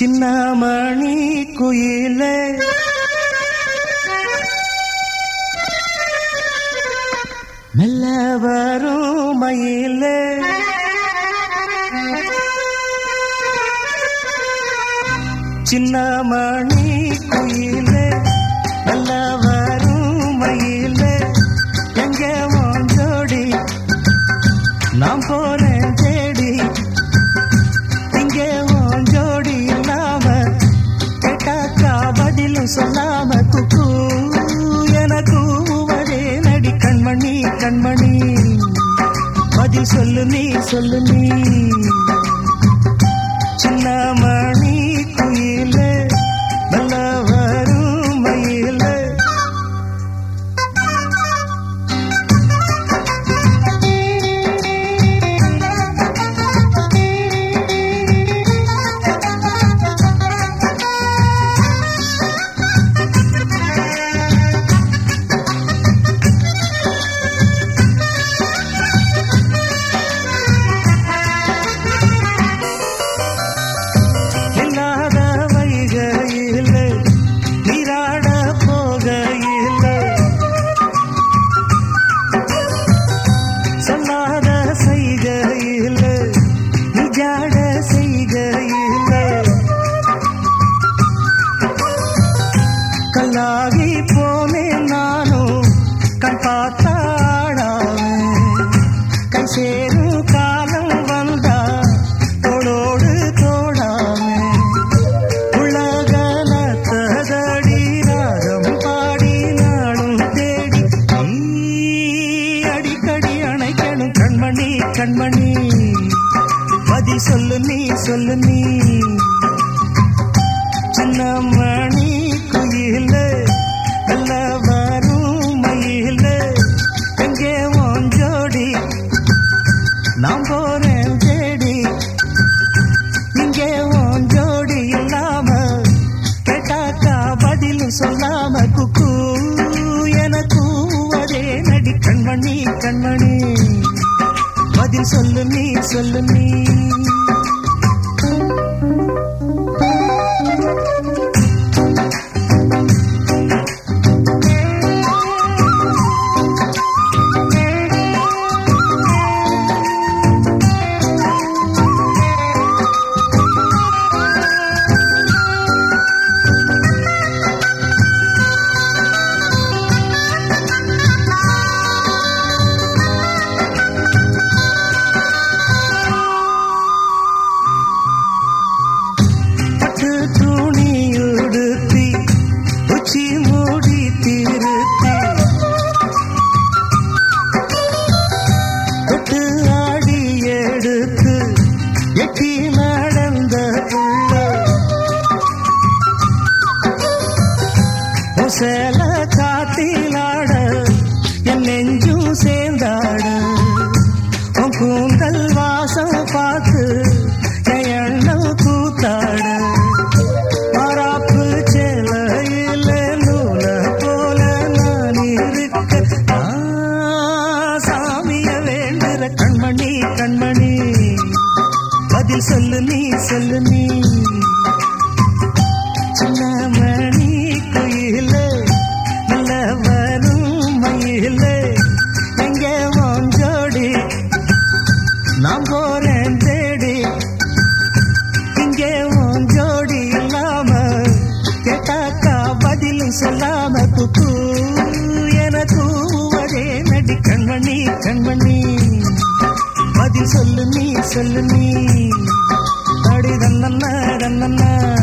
சின்னமணி குயிலே. மெல்ல வரும் மயிலே. சின்னமணி குயிலே. மெல்ல வரும் மயிலே. எங்கே உன் நாம் போறேன் சொல்லாம குக்கு என கூவதே நடி கண்மணி கண்மணி. பதில் சொல்லு நீ சொல்லு நீ. சின்ன கண்மணி. கண்மணி சொல்லு நீ சொல்லு நீ. சின்ன மணி குயில நல்ல வரும் மயில. எங்கே ஓன் ஜோடி? நான் போறேன் தேடி. இங்கே ஓன் ஜோடி இல்லாம கேட்டாக்கா பதில் சொல்லாம குக்கு. என அதே நடி கண்மணி கண்மணி. பதில் சொல்லு நீ சொல்லு நீ சேல காத்திலாட என் நெஞ்சும் சேர்ந்தாட. உன் கூந்தல் வாசம் பார்த்து என் எண்ணம் கூத்தாட. மராப்பு சேலையில நூல போல நான் இருக்க சாமிய வேண்டுற கண்மணி கண்மணி. பதில் சொல்லு நீ சொல்லு நீ. வரும் எங்கே உன் நான் போறேன் தேடி. இங்கே உன் இல்லாம கேட்டாக்கா பதிலும் சொல்லாம குக்கு என கூவதே நடி கண்மணி கண்மணி. பதில் சொல்லு நீ சொல்லு நீ. அடி தன்னண்ணா தன்னண்ணா